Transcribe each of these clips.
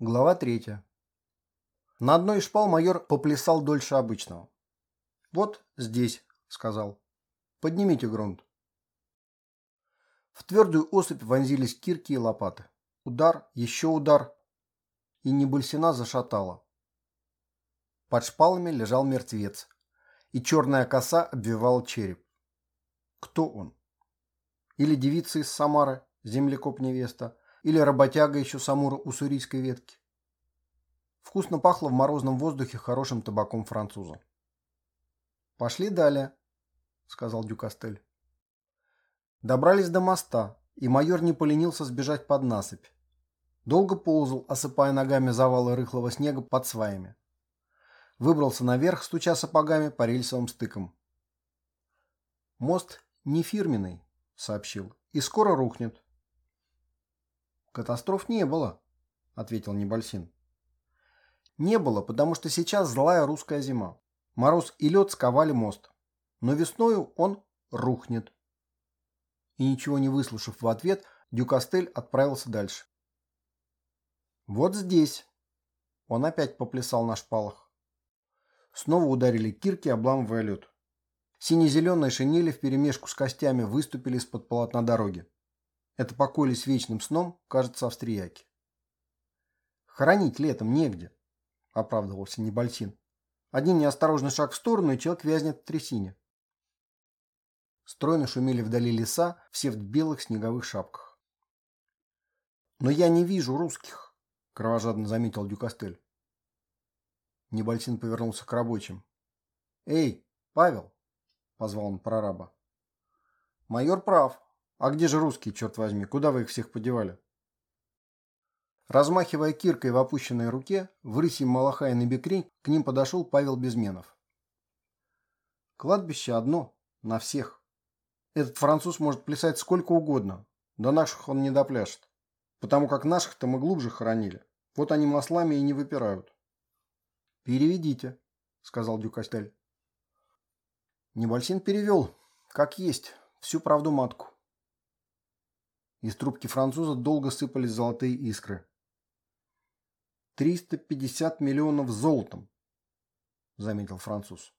Глава третья. На одной из шпал майор поплясал дольше обычного. «Вот здесь», — сказал. «Поднимите грунт». В твердую осыпь вонзились кирки и лопаты. Удар, еще удар, и Небульсина зашатала. Под шпалами лежал мертвец, и черная коса обвивала череп. Кто он? Или девица из Самары, землекоп-невеста, или работяга еще с Амура уссурийской ветки. Вкусно пахло в морозном воздухе хорошим табаком француза. «Пошли далее», — сказал Дюкастель. Добрались до моста, и майор не поленился сбежать под насыпь. Долго ползал, осыпая ногами завалы рыхлого снега под сваями. Выбрался наверх, стуча сапогами по рельсовым стыкам. «Мост не фирменный», — сообщил, — «и скоро рухнет». «Катастроф не было», — ответил Небольсин. «Не было, потому что сейчас злая русская зима. Мороз и лед сковали мост. Но весною он рухнет». И ничего не выслушав в ответ, Дюкастель отправился дальше. «Вот здесь». Он опять поплясал на шпалах. Снова ударили кирки, обламывая лед. Сине-зеленые шинели вперемешку с костями выступили из-под полотна дороги. Это покоились вечным сном, кажется, австрияки. «Хоронить летом негде», — оправдывался Небольсин. «Один неосторожный шаг в сторону, и человек вязнет в трясине». Стройно шумели вдали леса, все в белых снеговых шапках. «Но я не вижу русских», — кровожадно заметил Дюкастель. Небольсин повернулся к рабочим. «Эй, Павел!» — позвал он прораба. «Майор прав», а где же русские, черт возьми? Куда вы их всех подевали? Размахивая киркой в опущенной руке, в рыси Малахай на бекрень к ним подошел Павел Безменов. Кладбище одно, на всех. Этот француз может плясать сколько угодно, до наших он не допляшет. Потому как наших-то мы глубже хоронили. Вот они маслами и не выпирают. «Переведите», — сказал Дюкастель. Небольсин перевел, как есть, всю правду матку. Из трубки француза долго сыпались золотые искры. «Триста пятьдесят миллионов золотом», — заметил француз.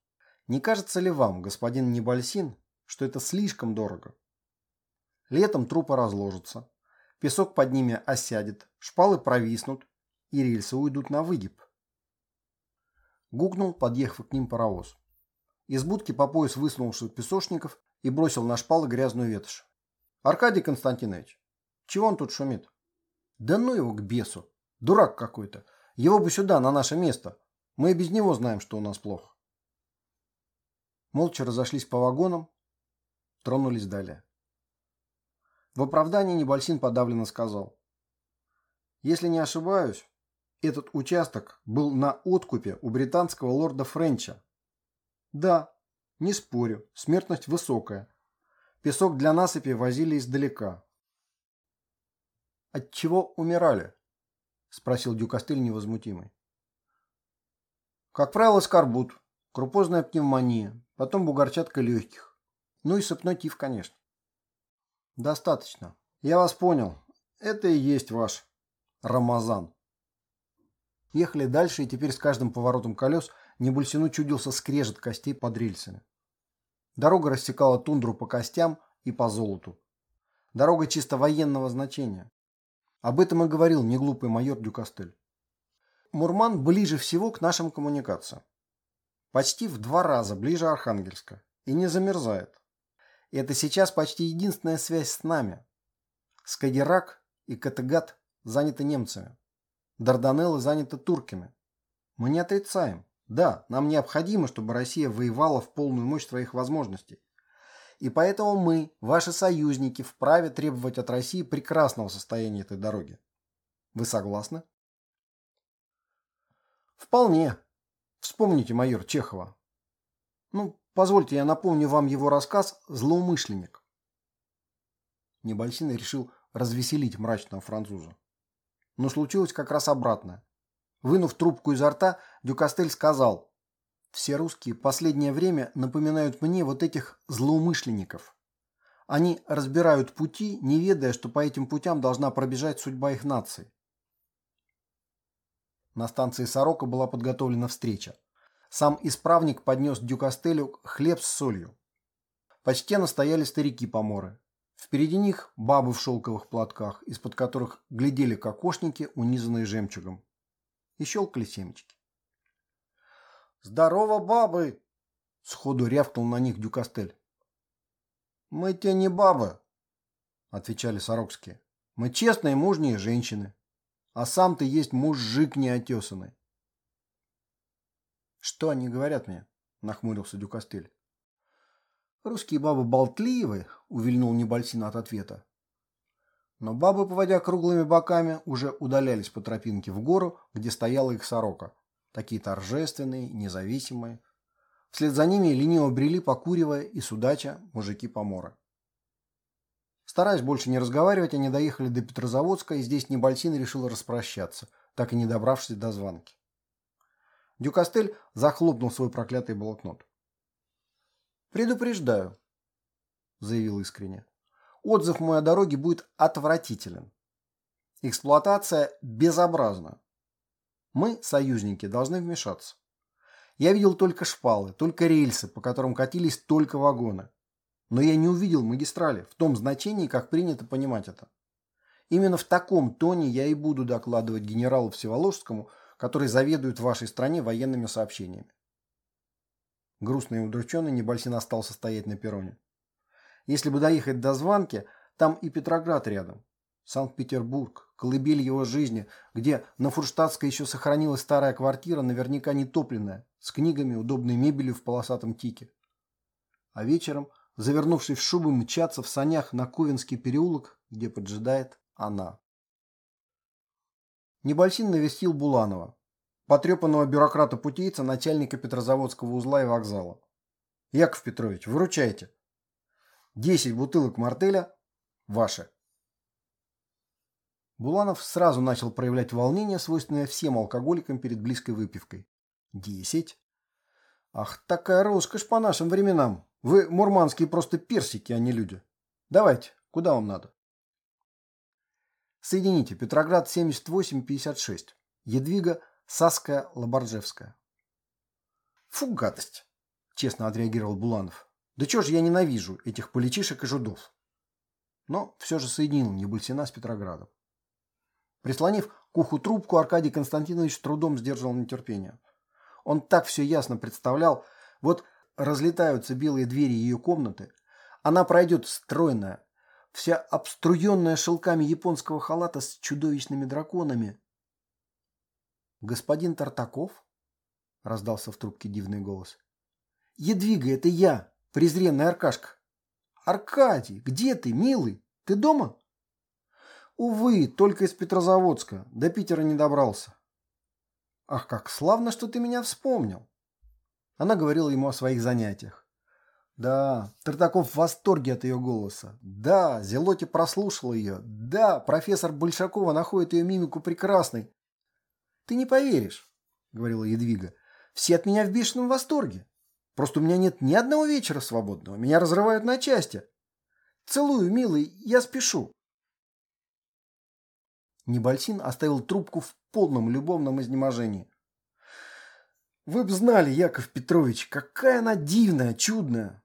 «Не кажется ли вам, господин Небольсин, что это слишком дорого? Летом трупы разложатся, песок под ними осядет, шпалы провиснут, и рельсы уйдут на выгиб». Гукнул, подъехав к ним паровоз. Из будки по пояс высунулся песочников и бросил на шпалы грязную ветошь. Аркадий Константинович, чего он тут шумит? Да ну его к бесу. Дурак какой-то. Его бы сюда, на наше место. Мы и без него знаем, что у нас плохо. Молча разошлись по вагонам, тронулись далее. В оправдании Небольсин подавленно сказал. Если не ошибаюсь, этот участок был на откупе у британского лорда Френча. Да, не спорю, смертность высокая, Песок для насыпи возили издалека. «От чего умирали?» – спросил Дюкастыль невозмутимый. «Как правило, скорбут, крупозная пневмония, потом бугорчатка легких. Ну и сыпной тиф, конечно». «Достаточно. Я вас понял. Это и есть ваш Рамазан». Ехали дальше, и теперь с каждым поворотом колес Небульсину чудился скрежет костей под рельсами. Дорога рассекала тундру по костям и по золоту. Дорога чисто военного значения. Об этом и говорил неглупый майор Дюкастель. Мурман ближе всего к нашим коммуникациям. Почти в два раза ближе Архангельска. И не замерзает. И это сейчас почти единственная связь с нами. Скадирак и Категат заняты немцами. Дарданеллы заняты турками. Мы не отрицаем. Да, нам необходимо, чтобы Россия воевала в полную мощь своих возможностей. И поэтому мы, ваши союзники, вправе требовать от России прекрасного состояния этой дороги. Вы согласны? Вполне. Вспомните майор Чехова. Ну, позвольте, я напомню вам его рассказ «Злоумышленник». Небольсин решил развеселить мрачного француза. Но случилось как раз обратное. Вынув трубку изо рта, Дюкастель сказал, «Все русские последнее время напоминают мне вот этих злоумышленников. Они разбирают пути, не ведая, что по этим путям должна пробежать судьба их нации». На станции Сорока была подготовлена встреча. Сам исправник поднес Дюкастелю хлеб с солью. Почтенно стояли старики-поморы. Впереди них бабы в шелковых платках, из-под которых глядели кокошники, унизанные жемчугом. И щелкали семечки. «Здорово, бабы!» — сходу рявкнул на них Дюкастель. «Мы те не бабы», — отвечали сорокские. «Мы честные мужние женщины, а сам ты есть мужик неотесанный». «Что они говорят мне?» — нахмурился Дюкастель. «Русские бабы болтливы», — увильнул Небольсин от ответа. Но бабы, поводя круглыми боками, уже удалялись по тропинке в гору, где стояла их сорока. Такие торжественные, независимые. Вслед за ними лениво брели, покуривая и судача мужики-поморы. Стараясь больше не разговаривать, они доехали до Петрозаводска, и здесь Небольсин решил распрощаться, так и не добравшись до звонки. Дюкастель захлопнул свой проклятый блокнот. «Предупреждаю», — заявил искренне. «Отзыв мой о дороге будет отвратителен. Эксплуатация безобразна. Мы, союзники, должны вмешаться. Я видел только шпалы, только рельсы, по которым катились только вагоны. Но я не увидел магистрали в том значении, как принято понимать это. Именно в таком тоне я и буду докладывать генералу Всеволожскому который заведует вашей стране военными сообщениями. Грустный и удрученный Небольсин остался стоять на перроне. Если бы доехать до Званки, там и Петроград рядом. Санкт-Петербург, колыбель его жизни, где на Фурштадтской еще сохранилась старая квартира, наверняка не топленная, с книгами, удобной мебелью в полосатом тике. А вечером, завернувшись в шубу, мчаться в санях на Ковенский переулок, где поджидает она. Небольсин навестил Буланова, потрепанного бюрократа-путейца, начальника Петрозаводского узла и вокзала. «Яков Петрович, выручайте. Десять бутылок мартеля ваши». Буланов сразу начал проявлять волнение, свойственное всем алкоголикам перед близкой выпивкой. «Десять? Ах, такая роскошь по нашим временам. Вы, мурманские, просто персики, а не люди. Давайте, куда вам надо?» Соедините. Петроград 78-56. Едвига Саская Лоборжевская. Фу, гадость, честно отреагировал Буланов. Да чё ж я ненавижу этих поличишек и жудов. Но все же соединил Небульсина с Петроградом. Прислонив к уху трубку, Аркадий Константинович трудом сдерживал нетерпение. Он так все ясно представлял. Вот разлетаются белые двери ее комнаты. Она пройдет стройная, вся обструенная шелками японского халата с чудовищными драконами. «Господин Тартаков?» — раздался в трубке дивный голос. «Едвига, это я, презренный Аркашка». «Аркадий, где ты, милый? Ты дома?» «Увы, только из Петрозаводска. До Питера не добрался». «Ах, как славно, что ты меня вспомнил!» Она говорила ему о своих занятиях. Да, Тартаков в восторге от ее голоса. Да, Зелоти прослушал ее. Да, профессор Большакова находит ее мимику прекрасной. Ты не поверишь, говорила Едвига. Все от меня в бешеном восторге. Просто у меня нет ни одного вечера свободного. Меня разрывают на части. Целую, милый, я спешу. Небольсин оставил трубку в полном любовном изнеможении. Вы б знали, Яков Петрович, какая она дивная, чудная.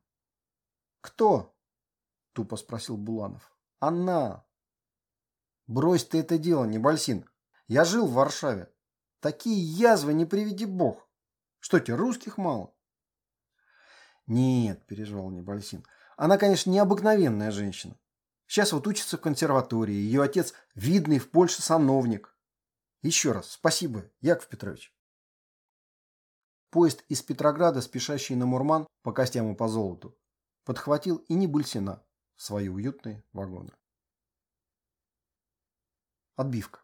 «Кто?» – тупо спросил Буланов. «Она!» «Брось ты это дело, Небольсин. Я жил в Варшаве. Такие язвы не приведи бог. Что тебе, русских мало?» «Нет», – переживал Небольсин. «Она, конечно, необыкновенная женщина. Сейчас вот учится в консерватории. Ее отец видный в Польше сановник. Еще раз спасибо, Яков Петрович». Поезд из Петрограда, спешащий на Мурман по костям и по золоту, подхватил и Небульсина в свои уютные вагоны. Отбивка.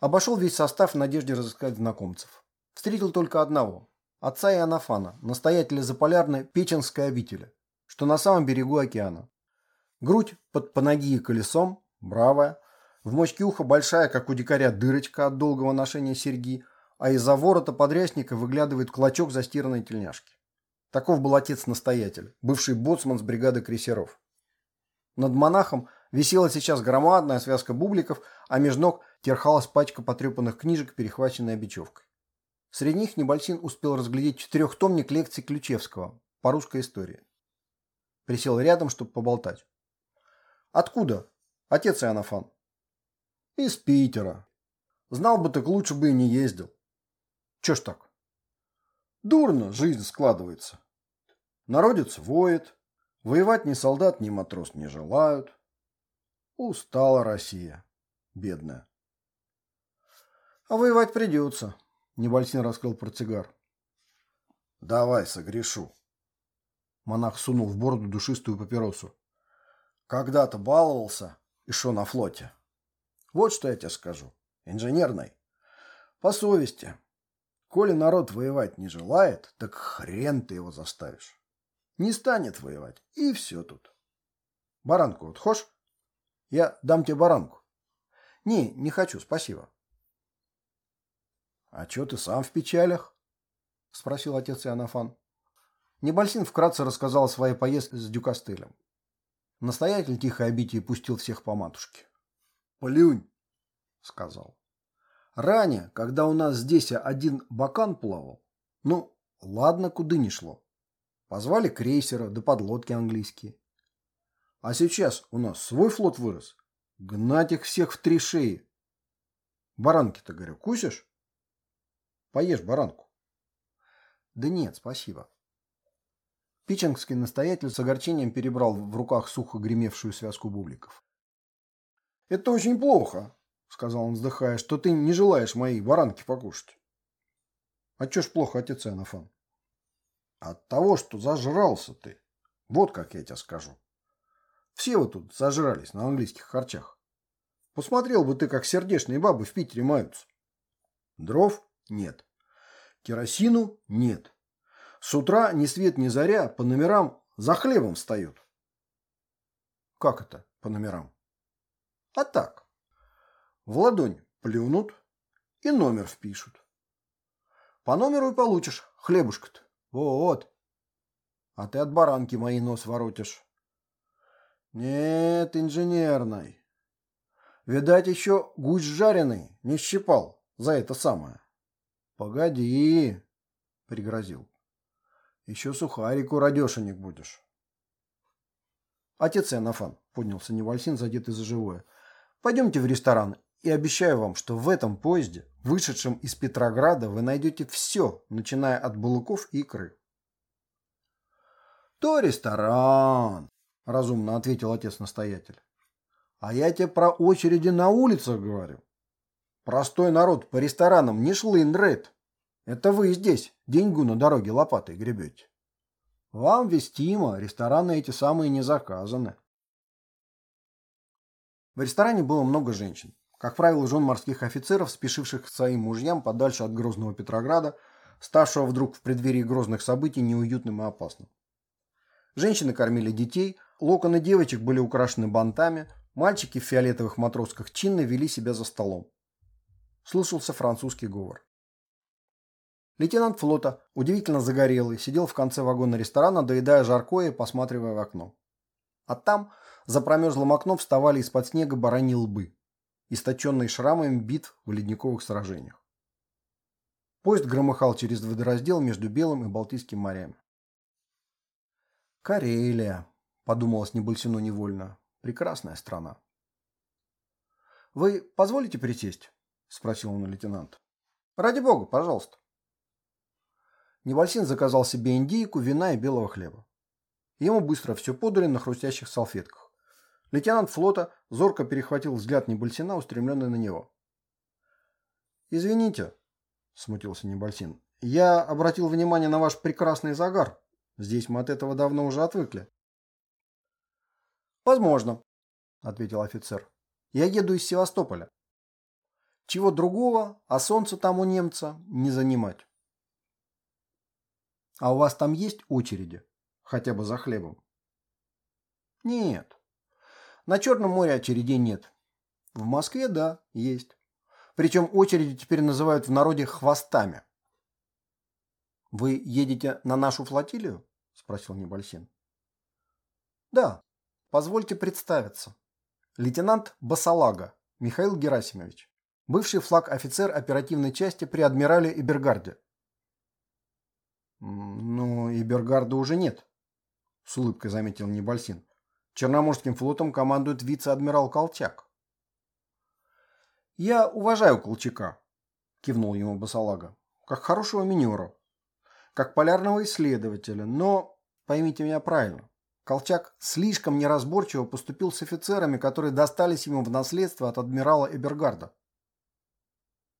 Обошел весь состав в надежде разыскать знакомцев. Встретил только одного – отца Иоаннафана, настоятеля заполярной Печенской обители, что на самом берегу океана. Грудь под панагией колесом, бравая, в мочке уха большая, как у дикаря, дырочка от долгого ношения серьги, а из-за ворота подрясника выглядывает клочок застиранной тельняшки. Таков был отец-настоятель, бывший боцман с бригады крейсеров. Над монахом Висела сейчас громадная связка бубликов, а меж ног терхалась пачка потрепанных книжек, перехваченная бечевкой. Среди них Небольсин успел разглядеть четырехтомник лекций Ключевского по русской истории. Присел рядом, чтобы поболтать. «Откуда? Отец Иоаннафан?» «Из Питера. Знал бы так, лучше бы и не ездил». «Чё ж так?» «Дурно жизнь складывается. Народец воет, воевать ни солдат, ни матрос не желают. Устала Россия, бедная». «А воевать придется», Небольсин раскрыл портсигар. «Давай, согрешу». Монах сунул в бороду душистую папиросу. «Когда-то баловался и шо на флоте. Вот что я тебе скажу. Инженерной. По совести. Коли народ воевать не желает, так хрен ты его заставишь. Не станет воевать, и все тут. Баранку вот хошь? Я дам тебе баранку. Не, не хочу, спасибо. «А чё ты сам в печалях?» – спросил отец Иоаннафан. Небольсин вкратце рассказал о своей поездке с Дюкостылем. Настоятель тихо обитие пустил всех по матушке. «Плюнь!» – сказал. «Ранее, когда у нас здесь один бакан плавал, ну, ладно, куда не шло. Позвали крейсера да подлодки английские. А сейчас у нас свой флот вырос. Гнать их всех в три шеи. Баранки-то, говорю, кусишь?» Поешь баранку. Да нет, спасибо. Пичингский настоятель с огорчением перебрал в руках сухо гремевшую связку бубликов. «Это очень плохо», — сказал он, вздыхая, — «что ты не желаешь моей баранки покушать». «А чё ж плохо, отец Иоаннафан?» «От того, что зажрался ты. Вот как я тебе скажу. Все вы тут зажрались на английских харчах. Посмотрел бы ты, как сердечные бабы в Питере маются. Дров нет. Керосину нет. С утра ни свет ни заря по номерам за хлебом встают. Как это по номерам? А так. В ладонь плюнут и номер впишут. По номеру и получишь хлебушка-то. Вот. А ты от баранки мои нос воротишь. Нет, инженерной. Видать, еще гусь жареный не щипал за это самое. «Погоди!» — пригрозил. «Еще сухарику радешенек будешь». «Отец Иоаннафан», — поднялся Невальсин, задетый за живое, — «пойдемте в ресторан, и обещаю вам, что в этом поезде, вышедшем из Петрограда, вы найдете все, начиная от балыков и икры». «То ресторан», — разумно ответил отец-настоятель. «А я тебе про очереди на улицах говорю. Простой народ по ресторанам не шлын рыт. Это вы здесь деньгу на дороге лопатой гребете. Вам вестимо, рестораны эти самые не заказаны. В ресторане было много женщин. Как правило, жен морских офицеров, спешивших к своим мужьям подальше от грозного Петрограда, ставшего вдруг в преддверии грозных событий неуютным и опасным. Женщины кормили детей, локоны девочек были украшены бантами, мальчики в фиолетовых матросках чинно вели себя за столом слышался французский говор. Лейтенант флота, удивительно загорелый, сидел в конце вагона ресторана, доедая жаркое и посматривая в окно. А там, за промерзлым окном, вставали из-под снега бараньи лбы, источенные шрамами битв в ледниковых сражениях. Поезд громыхал через водораздел между Белым и Балтийским морями. «Карелия», — подумалось Небольсину невольно, — «прекрасная страна». «Вы позволите присесть?» Спросил он у лейтенанта. Ради бога, пожалуйста. Невальсин заказал себе индейку, вина и белого хлеба. Ему быстро все подали на хрустящих салфетках. Лейтенант флота зорко перехватил взгляд Небальсина, устремленный на него. «Извините», — смутился Небальсин, — «я обратил внимание на ваш прекрасный загар. Здесь мы от этого давно уже отвыкли». «Возможно», — ответил офицер. «Я еду из Севастополя. Чего другого, а солнце там у немца не занимать. А у вас там есть очереди? Хотя бы за хлебом? Нет. На Черном море очередей нет. В Москве, да, есть. Причем очереди теперь называют в народе хвостами. «Вы едете на нашу флотилию?» – спросил Небольсин. «Да. Позвольте представиться. Лейтенант Басалага Михаил Герасимович. Бывший флаг офицер оперативной части при адмирале Ибергарде. «Ну, Ибергарда уже нет», — с улыбкой заметил Небольсин. «Черноморским флотом командует вице-адмирал Колчак». «Я уважаю Колчака», — кивнул ему Басалага, — «как хорошего минера, как полярного исследователя, но, поймите меня правильно, Колчак слишком неразборчиво поступил с офицерами, которые достались ему в наследство от адмирала Эбергарда.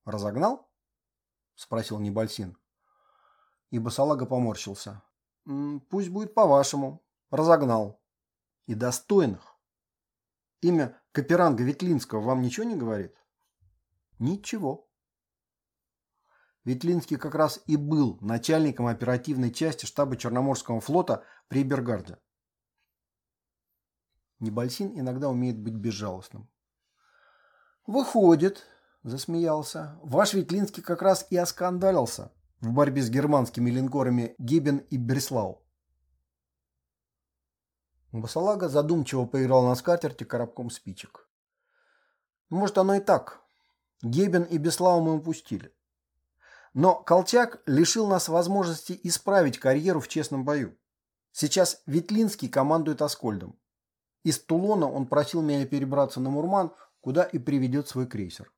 «Разогнал?» – спросил Небольсин. И Басалага поморщился. «Пусть будет по-вашему. Разогнал. И достойных. Имя Каперанга Ветлинского вам ничего не говорит?» «Ничего». Ветлинский как раз и был начальником оперативной части штаба Черноморского флота при Бергарде. Небольсин иногда умеет быть безжалостным. «Выходит», – засмеялся, – «ваш Ветлинский как раз и оскандалился в борьбе с германскими линкорами Гибен и Бреслау». Басалага задумчиво поиграл на скатерти коробком спичек. «Может, оно и так. Гебен и Беслау мы упустили. Но Колчак лишил нас возможности исправить карьеру в честном бою. Сейчас Ветлинский командует Аскольдом. Из Тулона он просил меня перебраться на Мурман, куда и приведет свой крейсер.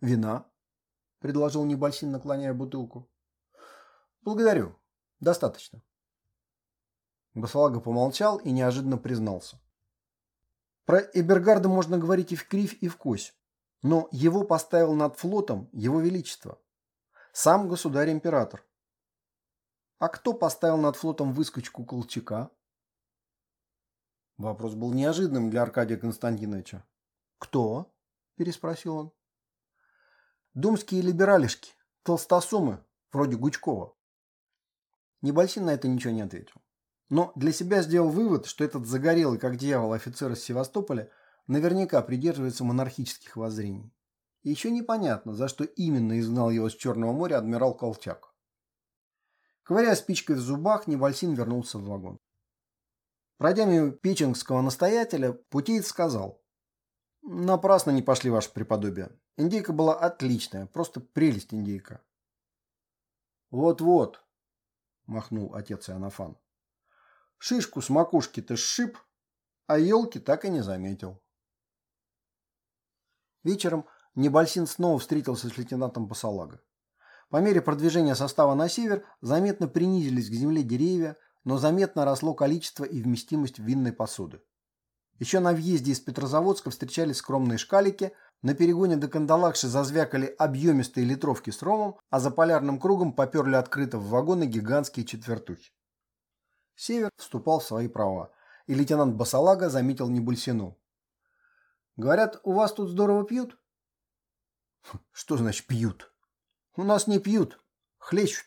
«Вина?» – предложил Небольсин, наклоняя бутылку. «Благодарю. Достаточно». Басалага помолчал и неожиданно признался. Про Эбергарда можно говорить и в кривь, и в кось, но его поставил над флотом его величество. Сам государь-император. А кто поставил над флотом выскочку Колчака? Вопрос был неожиданным для Аркадия Константиновича. «Кто?» – переспросил он. «Думские либералишки, толстосумы, вроде Гучкова». Небольсин на это ничего не ответил. Но для себя сделал вывод, что этот загорелый, как дьявол, офицер из Севастополя наверняка придерживается монархических воззрений. И еще непонятно, за что именно изгнал его с Черного моря адмирал Колчак. Ковыряя спичкой в зубах, Небольсин вернулся в вагон. Пройдя мимо печенгского настоятеля, путеец сказал. «Напрасно не пошли, ваше преподобие. Индейка была отличная, просто прелесть индейка». «Вот-вот», — махнул отец Иоаннафан. «Шишку с макушки ты сшиб, а елки так и не заметил». Вечером Небольсин снова встретился с лейтенантом Басалага. По мере продвижения состава на север заметно принизились к земле деревья, но заметно росло количество и вместимость винной посуды. Еще на въезде из Петрозаводска встречались скромные шкалики, на перегоне до Кандалакши зазвякали объемистые литровки с ромом, а за полярным кругом поперли открыто в вагоны гигантские четвертухи. Север вступал в свои права, и лейтенант Басалага заметил Небульсину. «Говорят, у вас тут здорово пьют?» «Что значит пьют?» «У нас не пьют, хлещут.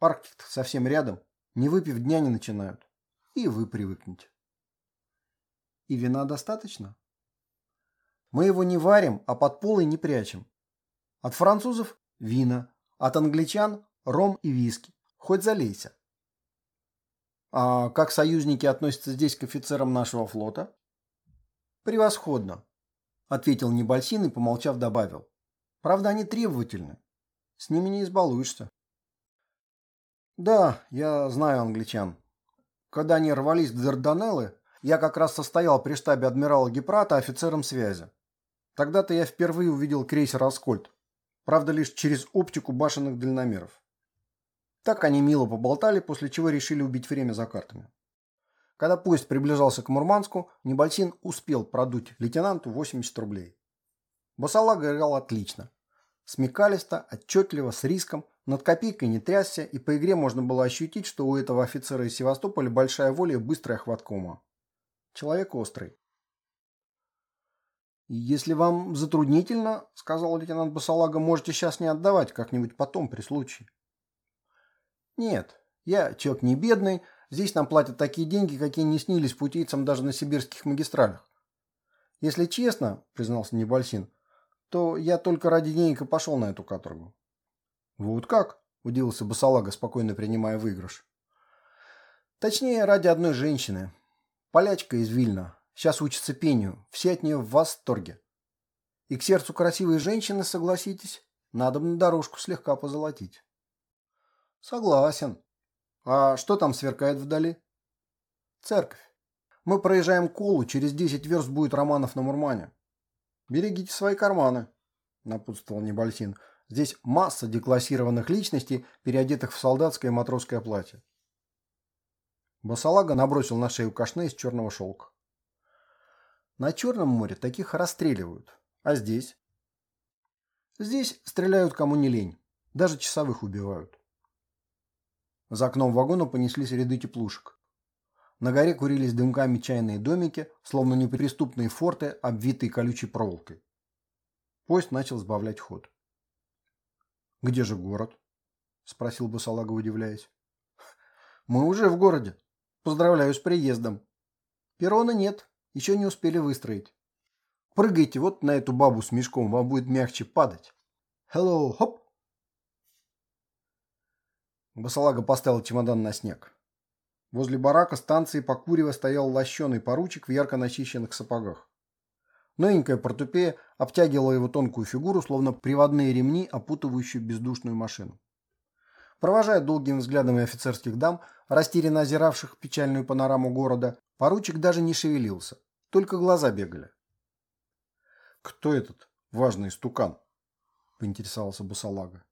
Арктик совсем рядом. Не выпив дня не начинают. И вы привыкнете. И вина достаточно? Мы его не варим, а под полой не прячем. От французов – вина, от англичан – ром и виски. Хоть залейся. А как союзники относятся здесь к офицерам нашего флота? Превосходно, ответил Небольсин и, помолчав, добавил. Правда, они требовательны. С ними не избалуешься. Да, я знаю англичан. Когда они рвались в Дарданеллы, я как раз состоял при штабе адмирала Гепрата офицером связи. Тогда-то я впервые увидел крейсер «Аскольд». Правда, лишь через оптику башенных дальномеров. Так они мило поболтали, после чего решили убить время за картами. Когда поезд приближался к Мурманску, Небольсин успел продуть лейтенанту 80 рублей. Басалага играл отлично. Смекалисто, отчетливо, с риском – над копейкой не трясся, и по игре можно было ощутить, что у этого офицера из Севастополя большая воля и быстрая хватка ума. Человек острый. «Если вам затруднительно, — сказал лейтенант Басалага, — можете сейчас не отдавать, как-нибудь потом, при случае». «Нет, я человек не бедный, здесь нам платят такие деньги, какие не снились путейцам даже на сибирских магистралях. Если честно, — признался Небольсин, — то я только ради денег и пошел на эту каторгу. «Вот как?» – удивился Басалага, спокойно принимая выигрыш. «Точнее, ради одной женщины. Полячка из Вильна. Сейчас учится пению, все от нее в восторге. И к сердцу красивой женщины, согласитесь, надо на дорожку слегка позолотить. Согласен. А что там сверкает вдали? Церковь. Мы проезжаем Колу, через 10 верст будет Романов на Мурмане. Берегите свои карманы, напутствовал Небольсин. Здесь масса деклассированных личностей, переодетых в солдатское и матросское платье. Басалага набросил на шею кашне из черного шелка. На Черном море таких расстреливают. А здесь? Здесь стреляют кому не лень. Даже часовых убивают. За окном вагона понеслись ряды теплушек. На горе курились дымками чайные домики, словно неприступные форты, обвитые колючей проволокой. Поезд начал сбавлять ход. «Где же город?» – спросил Басалага, удивляясь. «Мы уже в городе. Поздравляю с приездом. Перона нет, еще не успели выстроить. Прыгайте вот на эту бабу с мешком, вам будет мягче падать. Hello, хоп!» Басалага поставил чемодан на снег. Возле барака станции покурево стоял лощеный поручик в ярко начищенных сапогах. Новенькая портупея обтягивала его тонкую фигуру, словно приводные ремни, опутывающие бездушную машину. Провожая долгим взглядом офицерских дам, растерянно озиравших печальную панораму города, поручик даже не шевелился, только глаза бегали. «Кто этот важный стукан?» – поинтересовался Бусалага.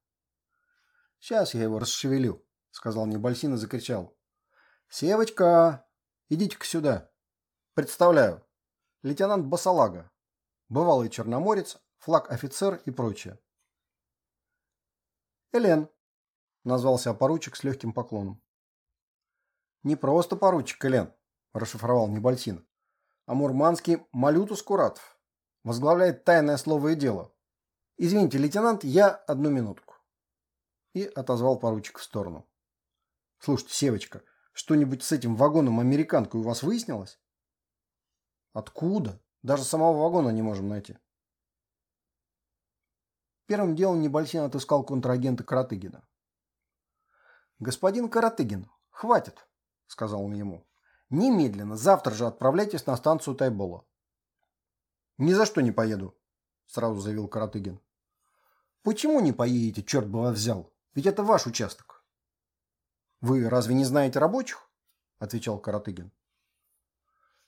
«Сейчас я его расшевелю», – сказал Небольсин и закричал. «Севочка, идите-ка сюда. Представляю. Лейтенант Басалага. Бывалый черноморец, флаг офицер и прочее». «Элен», – назвался поручик с легким поклоном. «Не просто поручик Элен», – расшифровал Небольсин, – «а мурманский Малютус Куратов. Возглавляет тайное слово и дело. Извините, лейтенант, я одну минутку» и отозвал поручик в сторону. «Слушайте, Севочка, что-нибудь с этим вагоном американкой у вас выяснилось?» «Откуда? Даже самого вагона не можем найти». Первым делом Небольсин отыскал контрагента Каратыгина. «Господин Каратыгин, хватит», — сказал он ему. «Немедленно, завтра же отправляйтесь на станцию Тайбола». «Ни за что не поеду», — сразу заявил Каратыгин. «Почему не поедете, черт бы вас взял?» Ведь это ваш участок. Вы разве не знаете рабочих? Отвечал Каратыгин.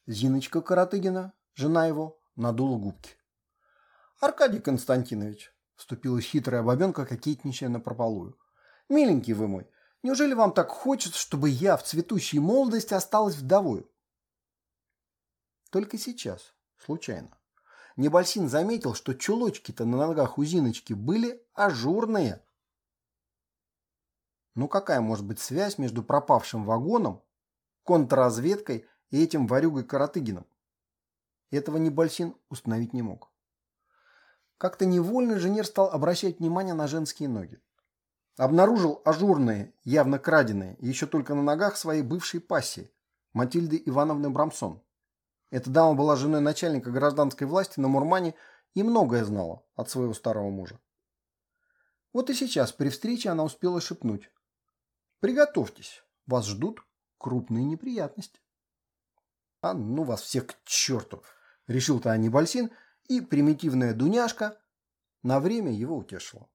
Зиночка Каратыгина, жена его, надула губки. Аркадий Константинович, вступилась хитрая бабенка, кокетничая напропалую. Миленький вы мой, неужели вам так хочется, чтобы я в цветущей молодости осталась вдовой? Только сейчас, случайно. Небольсин заметил, что чулочки-то на ногах у Зиночки были ажурные. Ну какая может быть связь между пропавшим вагоном, контрразведкой и этим варюгой Каратыгином? Этого Небольсин установить не мог. Как-то невольно инженер стал обращать внимание на женские ноги. Обнаружил ажурные, явно краденые, еще только на ногах своей бывшей пассии, Матильды Ивановны Брамсон. Эта дама была женой начальника гражданской власти на Мурмане и многое знала от своего старого мужа. Вот и сейчас при встрече она успела шепнуть. Приготовьтесь, вас ждут крупные неприятности. А ну вас всех к черту, решил-то Анибальсин, и примитивная Дуняшка на время его утешила.